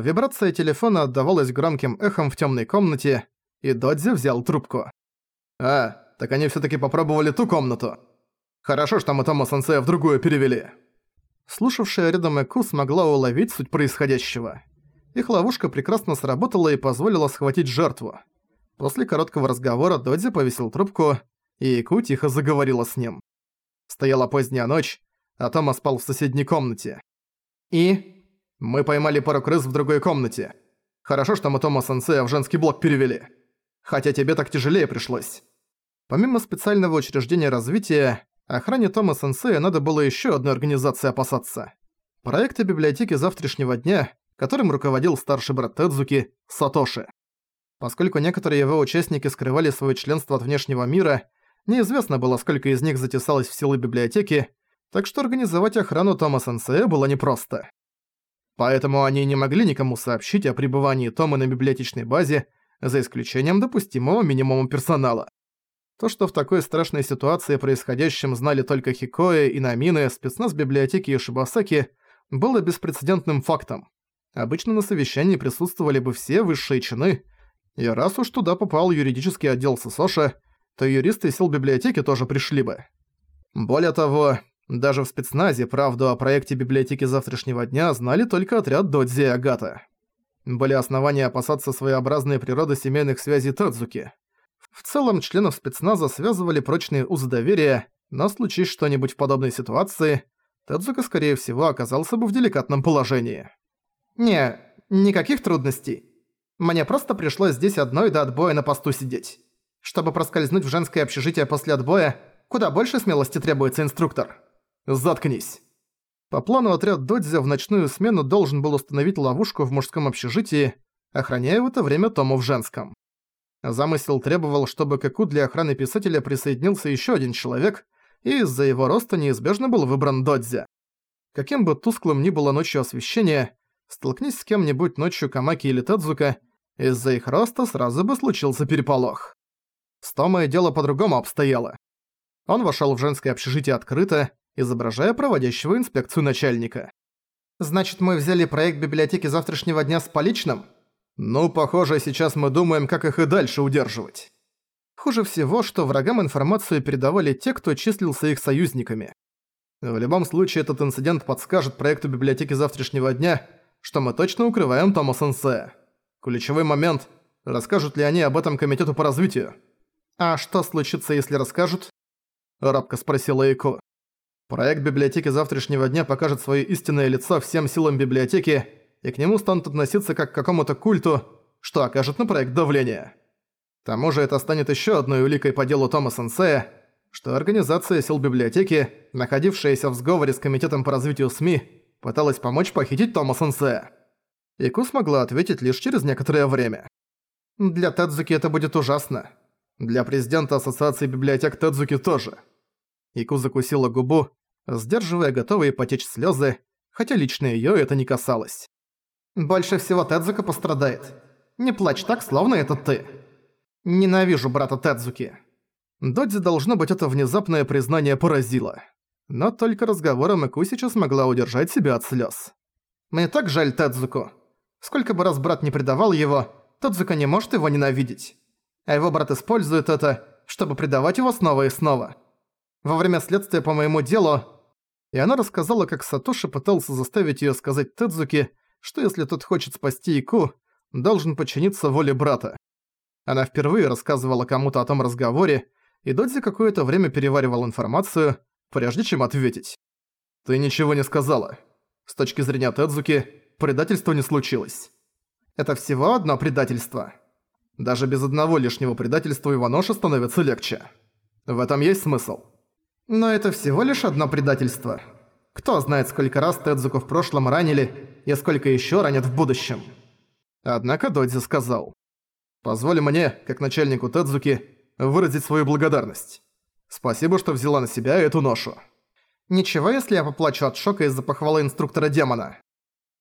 Вибрация телефона отдавалась громким эхом в темной комнате, и Додзи взял трубку. «А, так они все таки попробовали ту комнату. Хорошо, что мы Тома Сенсея в другую перевели». Слушавшая рядом Эку смогла уловить суть происходящего. Их ловушка прекрасно сработала и позволила схватить жертву. После короткого разговора Додзи повесил трубку, и Эку тихо заговорила с ним. Стояла поздняя ночь, а Тома спал в соседней комнате. «И?» «Мы поймали пару крыс в другой комнате. Хорошо, что мы Тома Сенсея в женский блок перевели. Хотя тебе так тяжелее пришлось». Помимо специального учреждения развития, охране Тома Сенсея надо было еще одной организации опасаться. Проекты библиотеки завтрашнего дня, которым руководил старший брат Тедзуки, Сатоши. Поскольку некоторые его участники скрывали свое членство от внешнего мира, неизвестно было, сколько из них затесалось в силы библиотеки, так что организовать охрану Тома Сенсея было непросто. Поэтому они не могли никому сообщить о пребывании Тома на библиотечной базе, за исключением допустимого минимума персонала. То, что в такой страшной ситуации происходящем знали только Хикоэ и Намины, спецназ библиотеки и было беспрецедентным фактом. Обычно на совещании присутствовали бы все высшие чины, и раз уж туда попал юридический отдел Сосоша, то юристы сил библиотеки тоже пришли бы. Более того, даже в спецназе правду о проекте библиотеки завтрашнего дня знали только отряд Додзи и Агата. Были основания опасаться своеобразной природы семейных связей Тадзуки. В целом, членов спецназа связывали прочные узы доверия, но случись что-нибудь в подобной ситуации, Тедзука, скорее всего, оказался бы в деликатном положении. «Не, никаких трудностей. Мне просто пришлось здесь одной до отбоя на посту сидеть. Чтобы проскользнуть в женское общежитие после отбоя, куда больше смелости требуется инструктор. Заткнись». По плану отряд Додзя в ночную смену должен был установить ловушку в мужском общежитии, охраняя в это время Тому в женском. Замысел требовал, чтобы к ИКУ для охраны писателя присоединился еще один человек, и из-за его роста неизбежно был выбран Додзя. Каким бы тусклым ни было ночью освещение, столкнись с кем-нибудь ночью Камаки или Тедзука, из-за их роста сразу бы случился переполох. С Томой дело по-другому обстояло. Он вошел в женское общежитие открыто, изображая проводящего инспекцию начальника. «Значит, мы взяли проект библиотеки завтрашнего дня с поличным?» Ну, похоже, сейчас мы думаем, как их и дальше удерживать. Хуже всего, что врагам информацию передавали те, кто числился их союзниками. В любом случае, этот инцидент подскажет проекту библиотеки завтрашнего дня, что мы точно укрываем Тома Сенсея. Ключевой момент – расскажут ли они об этом комитету по развитию? «А что случится, если расскажут?» – рабко спросила Эйко. «Проект библиотеки завтрашнего дня покажет свое истинное лицо всем силам библиотеки – и к нему станут относиться как к какому-то культу, что окажет на проект давление. К тому же это станет еще одной уликой по делу Тома Сенсея, что Организация сил библиотеки, находившаяся в сговоре с Комитетом по развитию СМИ, пыталась помочь похитить Тома Сенсея. Ику смогла ответить лишь через некоторое время. Для Тедзуки это будет ужасно. Для президента Ассоциации библиотек Тедзуки тоже. Ику закусила губу, сдерживая готовые потечь слезы, хотя лично ее это не касалось. Больше всего Тедзука пострадает. Не плачь так, словно это ты. Ненавижу брата Тедзуки. Додзи должно быть это внезапное признание поразило. Но только разговором Ику сейчас смогла удержать себя от слез. Мне так жаль Тедзуку. Сколько бы раз брат не предавал его, Тедзука не может его ненавидеть. А его брат использует это, чтобы предавать его снова и снова. Во время следствия по моему делу... И она рассказала, как Сатоши пытался заставить её сказать Тедзуки, что если тот хочет спасти Ику, должен подчиниться воле брата. Она впервые рассказывала кому-то о том разговоре, и Додзи какое-то время переваривал информацию, прежде чем ответить. «Ты ничего не сказала. С точки зрения Тедзуки, предательства не случилось. Это всего одно предательство. Даже без одного лишнего предательства Иваноша становится легче. В этом есть смысл. Но это всего лишь одно предательство. Кто знает, сколько раз Тедзуку в прошлом ранили и сколько еще ранят в будущем. Однако Додзи сказал. «Позволь мне, как начальнику Тедзуки, выразить свою благодарность. Спасибо, что взяла на себя эту ношу. Ничего, если я поплачу от шока из-за похвалы инструктора демона».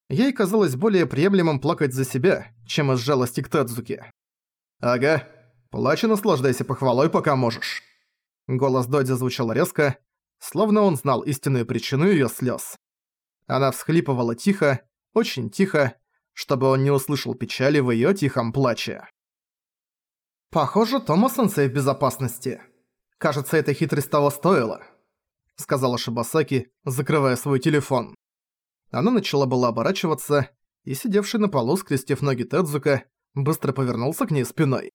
Ей казалось более приемлемым плакать за себя, чем из жалости к Тедзуке. «Ага, плачь и наслаждайся похвалой, пока можешь». Голос Додзи звучал резко, словно он знал истинную причину её слёз. Она всхлипывала тихо, очень тихо, чтобы он не услышал печали в её тихом плаче. «Похоже, Тома-сенсей в безопасности. Кажется, эта хитрость того стоила», — сказала Шибасаки, закрывая свой телефон. Она начала было оборачиваться, и сидевший на полу, скрестив ноги Тедзука, быстро повернулся к ней спиной.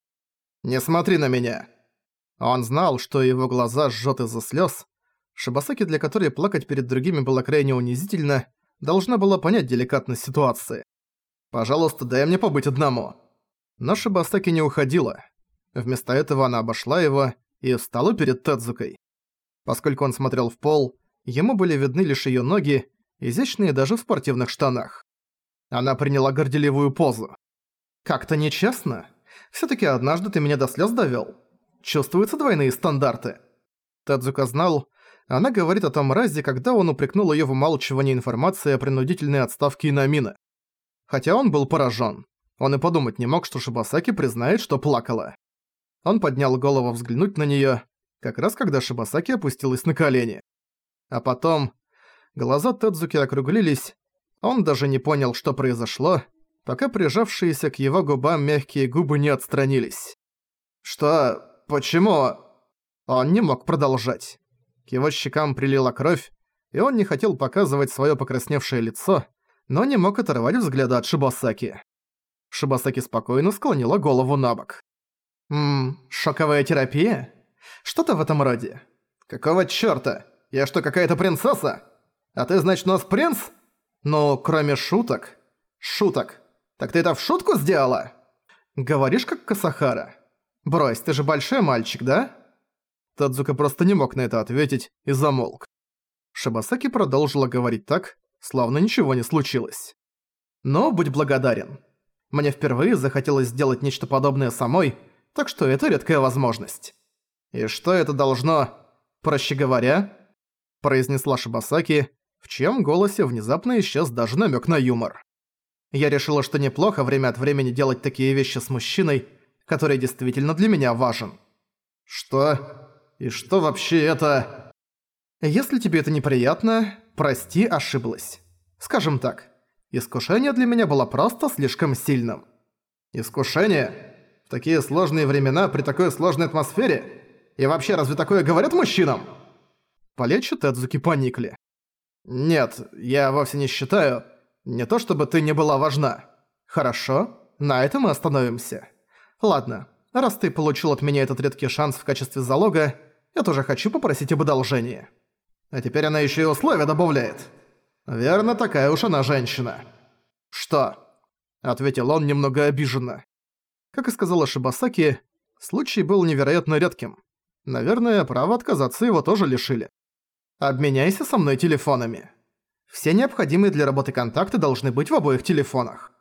«Не смотри на меня!» Он знал, что его глаза жжёт из-за слёз. Шибасаки, для которой плакать перед другими было крайне унизительно, должна была понять деликатность ситуации. «Пожалуйста, дай мне побыть одному». Но Шибасаки не уходила. Вместо этого она обошла его и встала перед Тедзукой. Поскольку он смотрел в пол, ему были видны лишь её ноги, изящные даже в спортивных штанах. Она приняла горделивую позу. «Как-то нечестно. Всё-таки однажды ты меня до слёз довёл. Чувствуются двойные стандарты». Тадзука знал, она говорит о том разе, когда он упрекнул её в умалчивании информации о принудительной отставке Инамина. Хотя он был поражён. Он и подумать не мог, что Шибасаки признает, что плакала. Он поднял голову взглянуть на неё, как раз когда Шибасаки опустилась на колени. А потом... Глаза Тедзуки округлились, он даже не понял, что произошло, пока прижавшиеся к его губам мягкие губы не отстранились. «Что? Почему?» Он не мог продолжать. К его щекам прилила кровь, и он не хотел показывать своё покрасневшее лицо, но не мог оторвать взгляда от Шибасаки. Шибасаки спокойно склонила голову на бок. «Ммм, шоковая терапия? Что-то в этом роде. Какого чёрта? Я что, какая-то принцесса? А ты, значит, у нас принц?» «Ну, кроме шуток...» «Шуток. Так ты это в шутку сделала?» «Говоришь, как Касахара. Брось, ты же большой мальчик, да?» Тадзука просто не мог на это ответить и замолк. Шибасаки продолжила говорить так, словно ничего не случилось. «Но будь благодарен. Мне впервые захотелось сделать нечто подобное самой, так что это редкая возможность. И что это должно, проще говоря?» произнесла Шибасаки, в чьем голосе внезапно исчез даже намек на юмор. Я решила, что неплохо время от времени делать такие вещи с мужчиной, который действительно для меня важен. Что? И что вообще это? Если тебе это неприятно, прости, ошиблась. Скажем так, искушение для меня было просто слишком сильным. Искушение? В такие сложные времена, при такой сложной атмосфере? И вообще, разве такое говорят мужчинам? Плечи Тедзуки поникли. «Нет, я вовсе не считаю. Не то чтобы ты не была важна. Хорошо, на этом мы остановимся. Ладно, раз ты получил от меня этот редкий шанс в качестве залога, я тоже хочу попросить об одолжении. А теперь она еще и условия добавляет. Верно, такая уж она женщина». «Что?» – ответил он немного обиженно. Как и сказала Шибасаки, случай был невероятно редким. Наверное, право отказаться его тоже лишили. Обменяйся со мной телефонами. Все необходимые для работы контакты должны быть в обоих телефонах.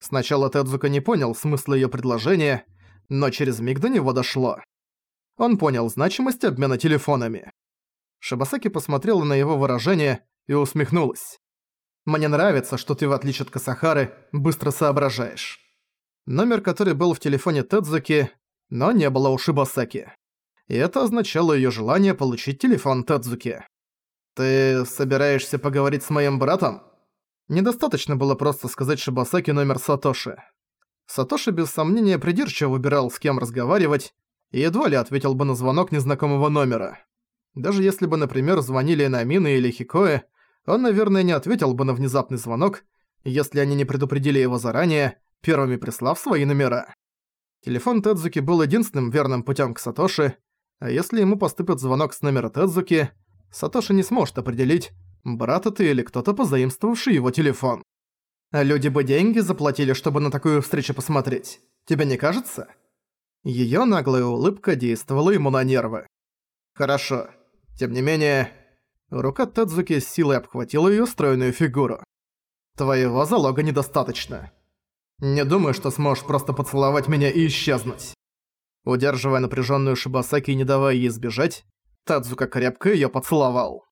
Сначала Тедзука не понял смысла её предложения, но через миг до него дошло. Он понял значимость обмена телефонами. Шибасаки посмотрела на его выражение и усмехнулась. «Мне нравится, что ты, в отличие от Касахары, быстро соображаешь». Номер, который был в телефоне Тедзуки, но не было у Шибасаки. И это означало её желание получить телефон Тедзуки. «Ты собираешься поговорить с моим братом?» Недостаточно было просто сказать Шибасаки номер Сатоши. Сатоши без сомнения придирчиво выбирал, с кем разговаривать, и едва ли ответил бы на звонок незнакомого номера. Даже если бы, например, звонили Намины или Хикоэ, он, наверное, не ответил бы на внезапный звонок, если они не предупредили его заранее, первыми прислав свои номера. Телефон Тедзуки был единственным верным путем к Сатоши, а если ему поступит звонок с номера Тедзуки, Сатоши не сможет определить, брат это или кто-то позаимствовавший его телефон. Люди бы деньги заплатили, чтобы на такую встречу посмотреть. Тебе не кажется? Её наглая улыбка действовала ему на нервы. Хорошо. Тем не менее, рука Тедзуки с силой обхватила её стройную фигуру. Твоего залога недостаточно. Не думаю, что сможешь просто поцеловать меня и исчезнуть. Удерживая напряжённую Шибасаки и не давая ей сбежать, Тадзука крепко её поцеловал.